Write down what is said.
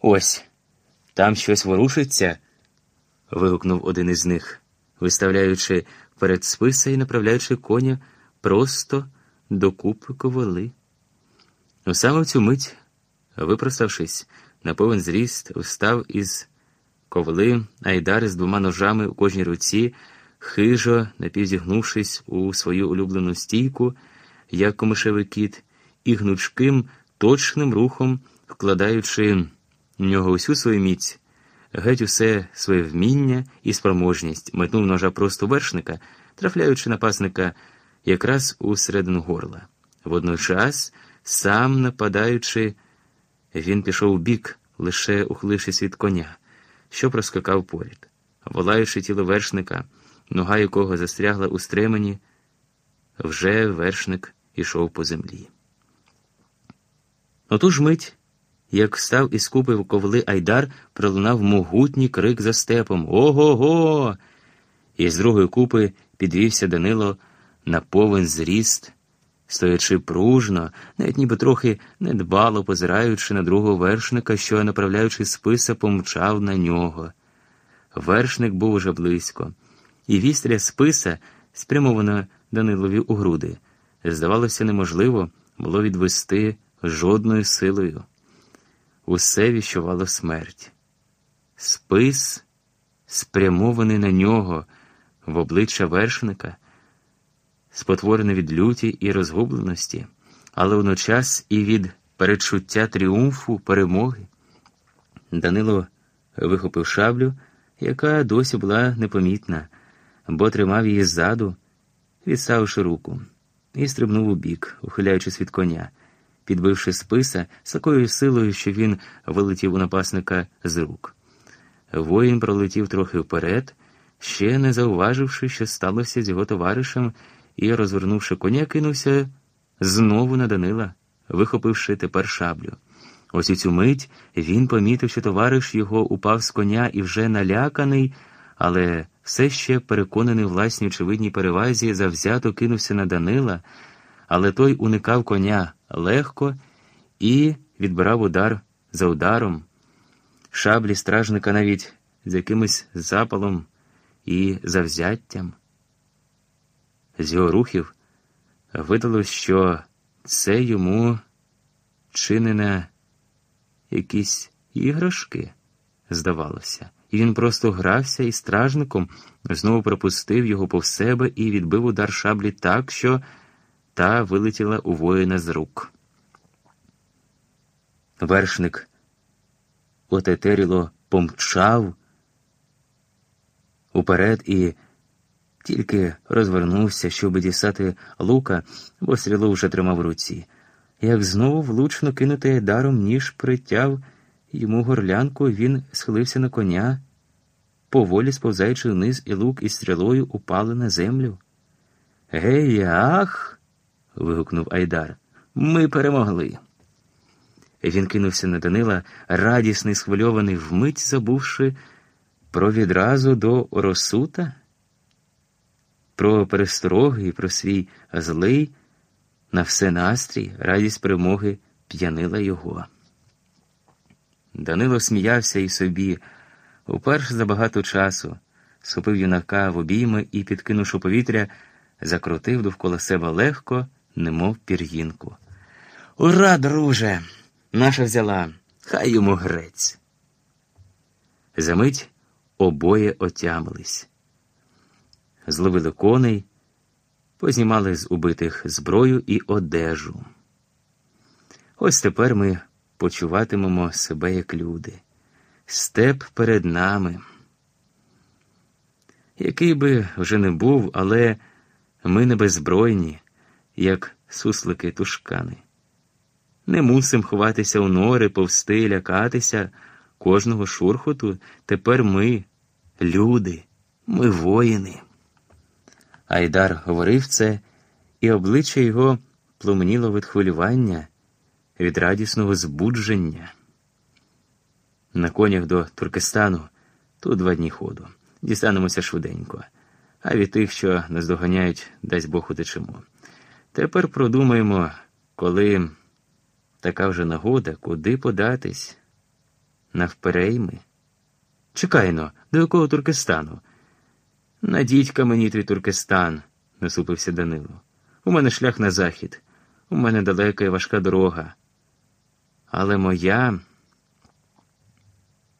Ось, там щось ворушиться. вигукнув один із них, виставляючи перед списа і направляючи коня просто до купи ковали. У саме в цю мить, випроставшись, на повен зріст, встав із ковли Айдар з двома ножами у кожній руці, хижо, напівзігнувшись у свою улюблену стійку, як комишевий кіт, і гнучким, точним рухом, вкладаючи в нього усю свою міць, геть усе своє вміння і спроможність, метнув ножа просто вершника, трафляючи напасника якраз у середину горла. Водночас, сам нападаючи, він пішов у бік, лише ухилившись від коня, що проскакав поряд, волаючи тіло вершника, нога якого застрягла у стремені, вже вершник ішов по землі. Оту ж мить, як встав із купи в ковли Айдар, пролунав могутній крик за степом Ого го. І з другої купи підвівся Данило на повен зріст, стоячи пружно, навіть ніби трохи недбало позираючи на другого вершника, що, направляючи списа, помчав на нього. Вершник був уже близько, і вістря списа, спрямовано Данилові у груди, здавалося, неможливо було відвести жодною силою. Усе віщувало смерть. Спис, спрямований на нього в обличчя вершника, спотворений від люті і розгубленості, але водночас і від передчуття тріумфу, перемоги. Данило вихопив шаблю, яка досі була непомітна, бо тримав її ззаду, відставивши руку, і стрибнув у бік, ухиляючись від коня підбивши списа з такою силою, що він вилетів у напасника з рук. Воїн пролетів трохи вперед, ще не зауваживши, що сталося з його товаришем, і, розвернувши коня, кинувся знову на Данила, вихопивши тепер шаблю. Ось у цю мить він помітив, що товариш його упав з коня і вже наляканий, але все ще переконаний власній очевидній перевазі, завзято кинувся на Данила, але той уникав коня легко і відбирав удар за ударом, шаблі стражника навіть з якимось запалом і завзяттям. З його рухів видалось, що це йому чинене якісь іграшки, здавалося, і він просто грався із стражником, знову пропустив його повз себе і відбив удар шаблі так, що та вилетіла у воїна з рук. Вершник отетеріло помчав уперед і тільки розвернувся, щоб дістати лука, бо стрілу вже тримав в руці. Як знову влучно кинутий даром ніж притяв йому горлянку, він схилився на коня, поволі сповзаючи вниз, і лук із стрілою упали на землю. Гей, ах! Вигукнув Айдар. Ми перемогли. Він кинувся на Данила, радісний, схвильований, вмить забувши про відразу до Оросута, про перестороги і про свій злий на все настрій, радість перемоги п'янила його. Данило сміявся і собі, уперше за багато часу, схопив юнака в обійми і, підкинувши повітря, закрутив довкола себе легко немов пір'їнку. Ура, друже! Наша взяла, хай йому грець. Замить обоє отямились. Зловили коней, познімали з убитих зброю і одежу. Ось тепер ми почуватимемо себе як люди. Степ перед нами. Який би вже не був, але ми не беззбройні, як суслики тушкани. Не мусим ховатися у нори, повсти, лякатися кожного шурхоту. Тепер ми, люди, ми воїни. Айдар говорив це, і обличчя його пломеніло від хвилювання, від радісного збудження. На конях до Туркестану тут два дні ходу. Дістанемося швиденько, а від тих, що нас доганяють, дасть Бог утечемо. Тепер продумаємо, коли така вже нагода, куди податись. Навперейми? Чекайно, до якого Туркестану? Надіть-ка мені твій Туркестан, насупився Данило. У мене шлях на захід, у мене далека і важка дорога. Але моя